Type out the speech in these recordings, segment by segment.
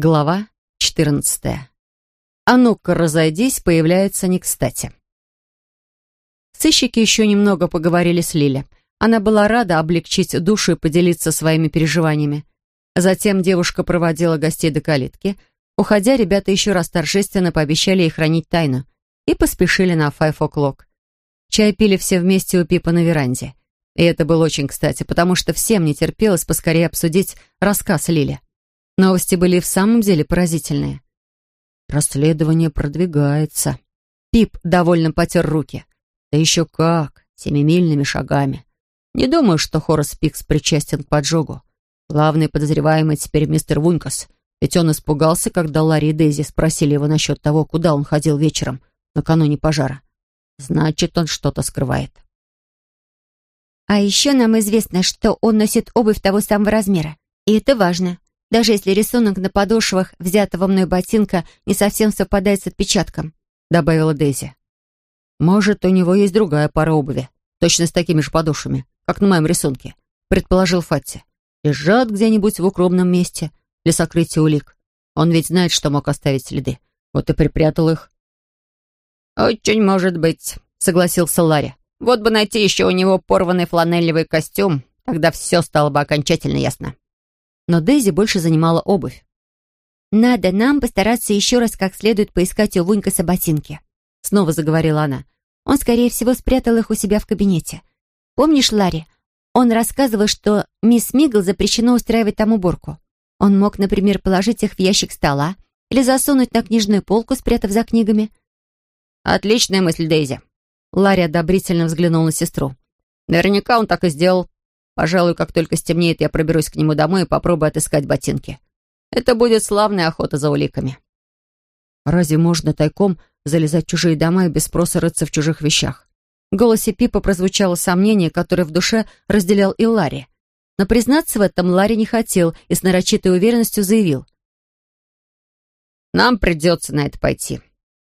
Глава 14. А ну-ка, разойдись, появляется не кстати. Сыщики еще немного поговорили с Лили. Она была рада облегчить душу и поделиться своими переживаниями. Затем девушка проводила гостей до калитки. Уходя, ребята еще раз торжественно пообещали ей хранить тайну и поспешили на Five O'Clock. Чай пили все вместе у Пипа на веранде. И это было очень кстати, потому что всем не терпелось поскорее обсудить рассказ Лили. Новости были в самом деле поразительные. Расследование продвигается. Пип довольно потер руки. Да еще как, семимильными шагами. Не думаю, что Хорас Пикс причастен к поджогу. Главный подозреваемый теперь мистер Вункас. Ведь он испугался, когда Ларри и Дейзи спросили его насчет того, куда он ходил вечером, накануне пожара. Значит, он что-то скрывает. А еще нам известно, что он носит обувь того самого размера. И это важно даже если рисунок на подошвах взятого мной ботинка не совсем совпадает с отпечатком», — добавила Дейзи. «Может, у него есть другая пара обуви, точно с такими же подошвами, как на моем рисунке», — предположил Фатти. «Лежат где-нибудь в укромном месте для сокрытия улик. Он ведь знает, что мог оставить следы. Вот и припрятал их». «Очень может быть», — согласился Ларри. «Вот бы найти еще у него порванный фланелевый костюм, тогда все стало бы окончательно ясно» но Дейзи больше занимала обувь. «Надо нам постараться еще раз как следует поискать у Вунькаса ботинки», — снова заговорила она. «Он, скорее всего, спрятал их у себя в кабинете. Помнишь, Ларри, он рассказывал, что мисс Мигл запрещено устраивать там уборку. Он мог, например, положить их в ящик стола или засунуть на книжную полку, спрятав за книгами». «Отличная мысль, Дейзи». Ларри одобрительно взглянул на сестру. «Наверняка он так и сделал. Пожалуй, как только стемнеет, я проберусь к нему домой и попробую отыскать ботинки. Это будет славная охота за уликами. Разве можно тайком залезать в чужие дома и без спроса рыться в чужих вещах? В голосе Пипа прозвучало сомнение, которое в душе разделял и Ларри. Но признаться в этом Ларри не хотел и с нарочитой уверенностью заявил. «Нам придется на это пойти.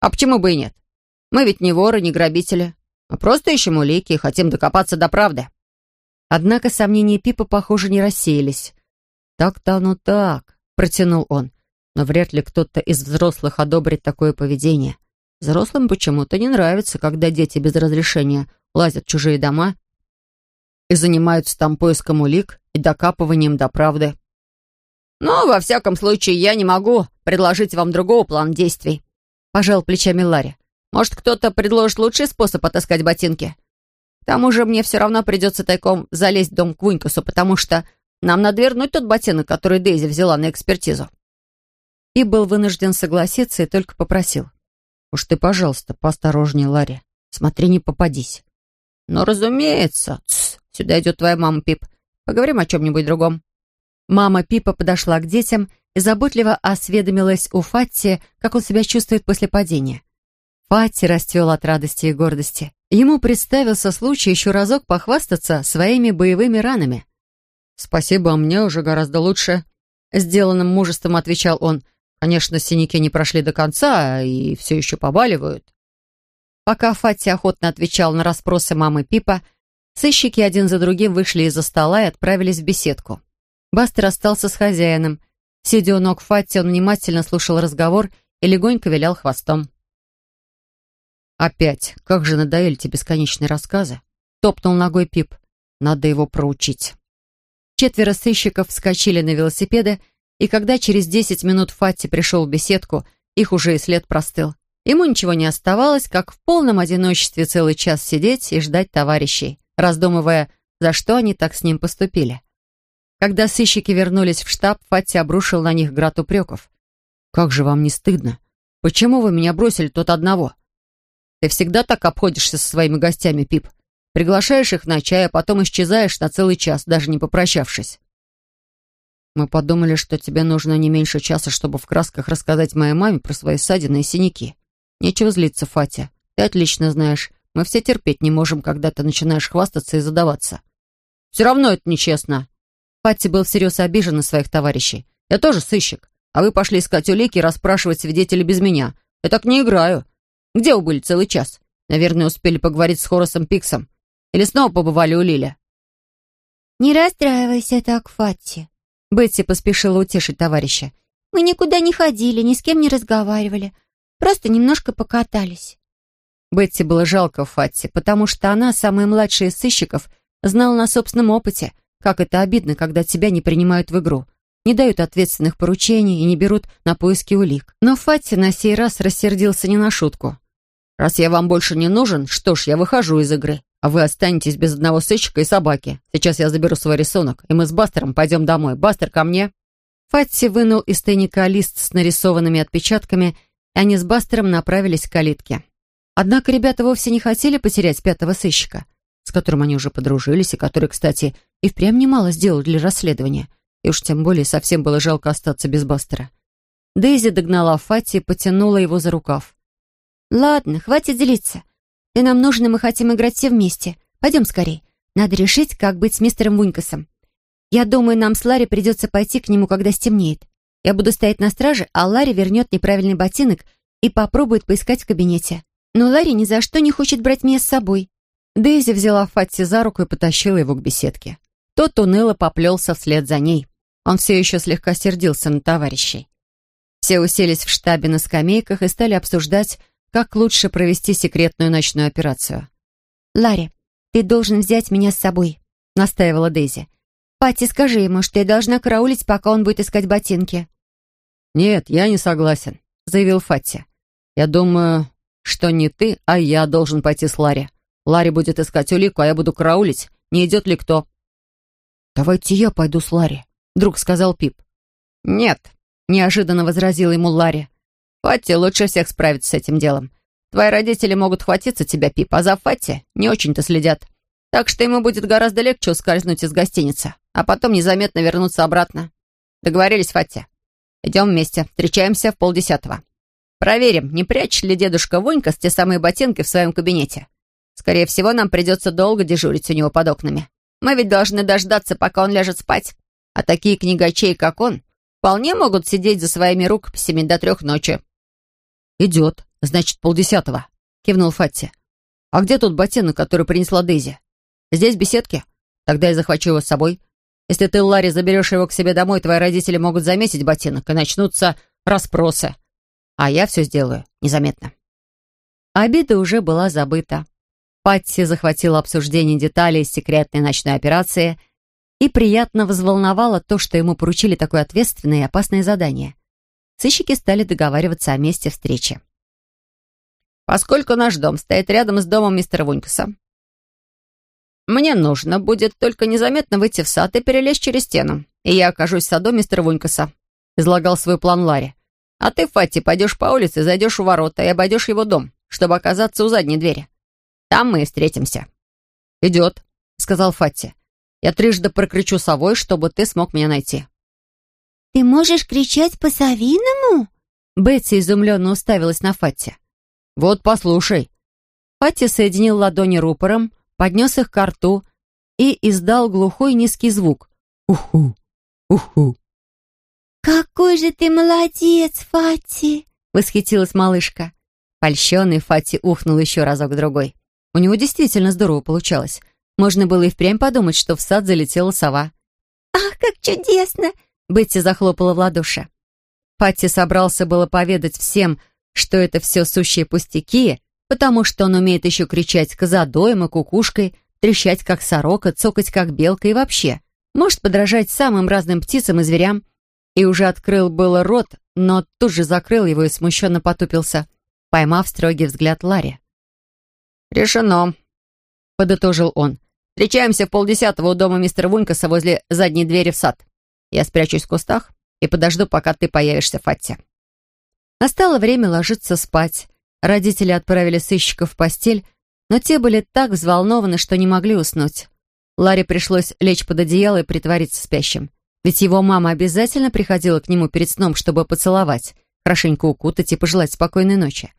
А почему бы и нет? Мы ведь не воры, не грабители. Мы просто ищем улики и хотим докопаться до правды». Однако сомнения Пипа, похоже, не рассеялись. «Так-то оно так», — протянул он. «Но вряд ли кто-то из взрослых одобрит такое поведение. Взрослым почему-то не нравится, когда дети без разрешения лазят в чужие дома и занимаются там поиском улик и докапыванием до правды». «Но, во всяком случае, я не могу предложить вам другого плана действий», — пожал плечами Ларри. «Может, кто-то предложит лучший способ отыскать ботинки?» Тому же мне все равно придется тайком залезть в дом к Вунькасу, потому что нам надо вернуть тот ботинок, который Дейзи взяла на экспертизу. И был вынужден согласиться и только попросил. «Уж ты, пожалуйста, поосторожнее, Ларри. Смотри, не попадись». «Ну, разумеется. Тс, сюда идет твоя мама, Пип. Поговорим о чем-нибудь другом». Мама Пипа подошла к детям и заботливо осведомилась у Фатти, как он себя чувствует после падения. Фатти расцвел от радости и гордости. Ему представился случай еще разок похвастаться своими боевыми ранами. «Спасибо, а мне уже гораздо лучше», — сделанным мужеством отвечал он. «Конечно, синяки не прошли до конца и все еще побаливают». Пока Фатти охотно отвечал на расспросы мамы Пипа, сыщики один за другим вышли из-за стола и отправились в беседку. Бастер остался с хозяином. Сидя у ног Фатти, он внимательно слушал разговор и легонько вилял хвостом. «Опять, как же надоели тебе бесконечные рассказы?» Топнул ногой Пип. «Надо его проучить». Четверо сыщиков вскочили на велосипеды, и когда через десять минут Фатти пришел в беседку, их уже и след простыл. Ему ничего не оставалось, как в полном одиночестве целый час сидеть и ждать товарищей, раздумывая, за что они так с ним поступили. Когда сыщики вернулись в штаб, Фатти обрушил на них град упреков. «Как же вам не стыдно? Почему вы меня бросили тут одного? Ты всегда так обходишься со своими гостями, Пип. Приглашаешь их на чай, а потом исчезаешь на целый час, даже не попрощавшись. Мы подумали, что тебе нужно не меньше часа, чтобы в красках рассказать моей маме про свои ссадины и синяки. Нечего злиться, Фатя. Ты отлично знаешь, мы все терпеть не можем, когда ты начинаешь хвастаться и задаваться. Все равно это нечестно. Фатти был всерьез обижен на своих товарищей. Я тоже сыщик, а вы пошли искать улики и расспрашивать свидетелей без меня. Я так не играю. Где вы были целый час? Наверное, успели поговорить с Хорасом Пиксом. Или снова побывали у Лиля?» «Не расстраивайся так, Фатти». Бетти поспешила утешить товарища. Мы никуда не ходили, ни с кем не разговаривали. Просто немножко покатались». Бетти было жалко Фатти, потому что она, самая младшая из сыщиков, знала на собственном опыте, как это обидно, когда тебя не принимают в игру, не дают ответственных поручений и не берут на поиски улик. Но Фатти на сей раз рассердился не на шутку. «Раз я вам больше не нужен, что ж, я выхожу из игры, а вы останетесь без одного сыщика и собаки. Сейчас я заберу свой рисунок, и мы с Бастером пойдем домой. Бастер, ко мне!» Фатти вынул из тайника лист с нарисованными отпечатками, и они с Бастером направились к калитке. Однако ребята вовсе не хотели потерять пятого сыщика, с которым они уже подружились, и который, кстати, и впрямь немало сделал для расследования. И уж тем более совсем было жалко остаться без Бастера. Дейзи догнала Фати и потянула его за рукав. «Ладно, хватит злиться. Ты нам нужен, и мы хотим играть все вместе. Пойдем скорей. Надо решить, как быть с мистером Вунькасом. Я думаю, нам с Ларри придется пойти к нему, когда стемнеет. Я буду стоять на страже, а Ларри вернет неправильный ботинок и попробует поискать в кабинете. Но Ларри ни за что не хочет брать меня с собой». Дейзи взяла Фатти за руку и потащила его к беседке. Тот уныло поплелся вслед за ней. Он все еще слегка сердился на товарищей. Все уселись в штабе на скамейках и стали обсуждать, как лучше провести секретную ночную операцию. «Ларри, ты должен взять меня с собой», — настаивала Дейзи. «Пати, скажи ему, что я должна караулить, пока он будет искать ботинки». «Нет, я не согласен», — заявил Фатти. «Я думаю, что не ты, а я должен пойти с Ларри. Ларри будет искать улику, а я буду караулить, не идет ли кто. «Давайте я пойду с Ларри», — вдруг сказал Пип. «Нет», — неожиданно возразил ему Ларри. «Фатти лучше всех справится с этим делом. Твои родители могут хватиться тебя, Пип, а за Фатти не очень-то следят. Так что ему будет гораздо легче ускользнуть из гостиницы, а потом незаметно вернуться обратно. Договорились, Фатти? Идем вместе, встречаемся в полдесятого. Проверим, не прячет ли дедушка Вонька с те самые ботинки в своем кабинете. Скорее всего, нам придется долго дежурить у него под окнами. Мы ведь должны дождаться, пока он ляжет спать. А такие книгачей, как он, вполне могут сидеть за своими рукописями до трех ночи». «Идет. Значит, полдесятого», — кивнул Фатти. «А где тот ботинок, который принесла Дейзи? Здесь беседки? Тогда я захвачу его с собой. Если ты, Ларри, заберешь его к себе домой, твои родители могут заметить ботинок, и начнутся расспросы а я все сделаю незаметно. Обида уже была забыта. Патти захватила обсуждение деталей секретной ночной операции и приятно взволновало то, что ему поручили такое ответственное и опасное задание. Сыщики стали договариваться о месте встречи. «Поскольку наш дом стоит рядом с домом мистера Вунькаса, мне нужно будет только незаметно выйти в сад и перелезть через стену, и я окажусь в саду мистера Вунькаса», излагал свой план Ларри. А ты, Фати, пойдешь по улице, зайдешь у ворота и обойдешь его дом, чтобы оказаться у задней двери. Там мы и встретимся». «Идет», — сказал Фати. «Я трижды прокричу совой, чтобы ты смог меня найти». «Ты можешь кричать по-совиному?» Бетси изумленно уставилась на Фати. «Вот послушай». Фати соединил ладони рупором, поднес их к рту и издал глухой низкий звук. «Уху! Уху!» «Какой же ты молодец, Фати!» — восхитилась малышка. Польщенный Фати ухнул еще разок-другой. У него действительно здорово получалось. Можно было и впрямь подумать, что в сад залетела сова. «Ах, как чудесно!» — Бетти захлопала в ладоши. Фати собрался было поведать всем, что это все сущие пустяки, потому что он умеет еще кричать козадоем и кукушкой, трещать как сорока, цокать как белка и вообще. Может подражать самым разным птицам и зверям, и уже открыл было рот, но тут же закрыл его и смущенно потупился, поймав строгий взгляд Ларри. «Решено», — подытожил он. «Встречаемся в полдесятого у дома мистера Вунькаса возле задней двери в сад. Я спрячусь в кустах и подожду, пока ты появишься, Фатти». Настало время ложиться спать. Родители отправили сыщиков в постель, но те были так взволнованы, что не могли уснуть. Ларе пришлось лечь под одеяло и притвориться спящим. Ведь его мама обязательно приходила к нему перед сном, чтобы поцеловать, хорошенько укутать и пожелать спокойной ночи.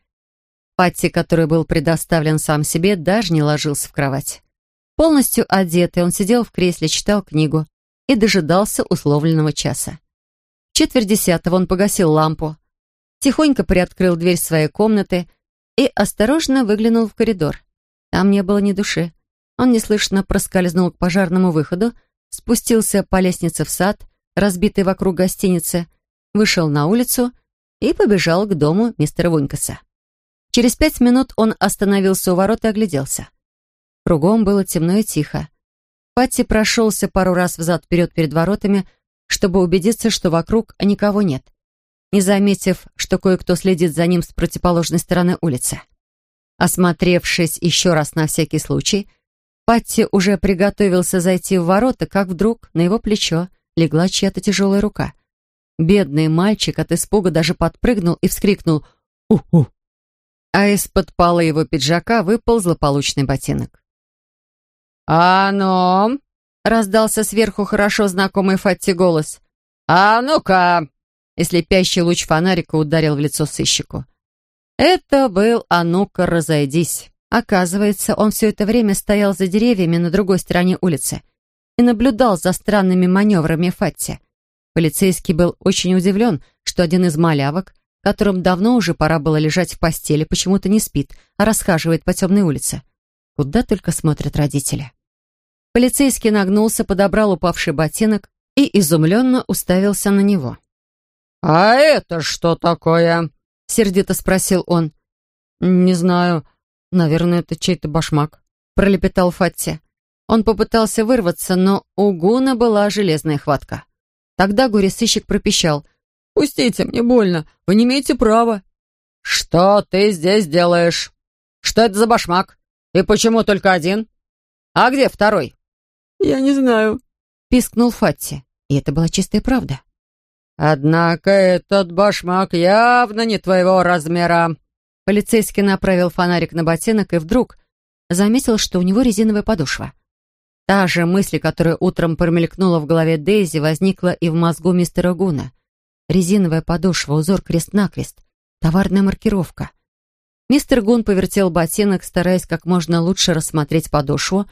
Патти, который был предоставлен сам себе, даже не ложился в кровать. Полностью одетый, он сидел в кресле, читал книгу и дожидался условленного часа. В четверть десятого он погасил лампу, тихонько приоткрыл дверь своей комнаты и осторожно выглянул в коридор. Там не было ни души. Он неслышно проскользнул к пожарному выходу, спустился по лестнице в сад, разбитый вокруг гостиницы, вышел на улицу и побежал к дому мистера Вунькаса. Через пять минут он остановился у ворот и огляделся. Кругом было темно и тихо. Патти прошелся пару раз взад-вперед перед воротами, чтобы убедиться, что вокруг никого нет, не заметив, что кое-кто следит за ним с противоположной стороны улицы. Осмотревшись еще раз на всякий случай, Патти уже приготовился зайти в ворота, как вдруг на его плечо легла чья-то тяжелая рука. Бедный мальчик от испуга даже подпрыгнул и вскрикнул «У-у!», а из-под пола его пиджака выпал злополучный ботинок. «А ну!» — раздался сверху хорошо знакомый Фатти голос. «А ну-ка!» И слепящий луч фонарика ударил в лицо сыщику. Это был «А ну-ка, разойдись!» Оказывается, он все это время стоял за деревьями на другой стороне улицы и наблюдал за странными маневрами Фатти. Полицейский был очень удивлен, что один из малявок, которым давно уже пора было лежать в постели, почему-то не спит, а расхаживает по темной улице. Куда только смотрят родители. Полицейский нагнулся, подобрал упавший ботинок и изумленно уставился на него. «А это что такое?» — сердито спросил он. «Не знаю», «Наверное, это чей-то башмак», — пролепетал Фатти. Он попытался вырваться, но у Гуна была железная хватка. Тогда горе-сыщик пропищал. «Пустите, мне больно. Вы не имеете права». «Что ты здесь делаешь? Что это за башмак? И почему только один? А где второй?» «Я не знаю», — пискнул Фатти. И это была чистая правда. «Однако этот башмак явно не твоего размера», Полицейский направил фонарик на ботинок и вдруг заметил, что у него резиновая подошва. Та же мысль, которая утром промелькнула в голове Дейзи, возникла и в мозгу мистера Гуна. Резиновая подошва, узор крест-накрест, товарная маркировка. Мистер Гун повертел ботинок, стараясь как можно лучше рассмотреть подошву,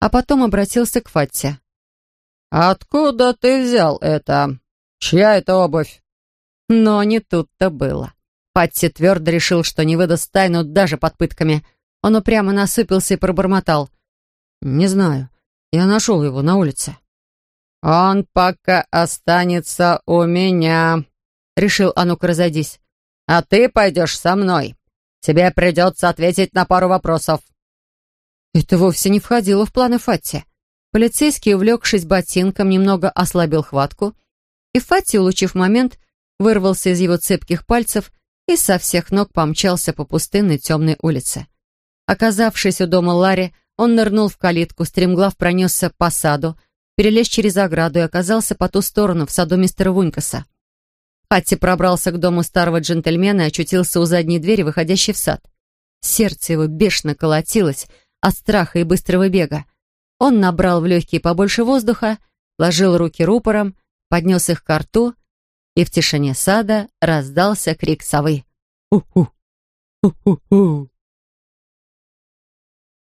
а потом обратился к Фатте. «Откуда ты взял это? Чья это обувь?» Но не тут-то было. Патти твердо решил, что не выдаст тайну даже под пытками. Он упрямо насупился и пробормотал. «Не знаю. Я нашел его на улице». «Он пока останется у меня», — решил а ну-ка разойдись. «А ты пойдешь со мной. Тебе придется ответить на пару вопросов». Это вовсе не входило в планы Фатти. Полицейский, увлекшись ботинком, немного ослабил хватку, и Фатти, улучив момент, вырвался из его цепких пальцев и со всех ног помчался по пустынной темной улице. Оказавшись у дома Ларри, он нырнул в калитку, стремглав пронесся по саду, перелез через ограду и оказался по ту сторону, в саду мистера Вунькаса. Хатти пробрался к дому старого джентльмена и очутился у задней двери, выходящей в сад. Сердце его бешено колотилось от страха и быстрого бега. Он набрал в легкие побольше воздуха, ложил руки рупором, поднес их к рту и в тишине сада раздался крик совы. «У-ху! У-ху-ху!»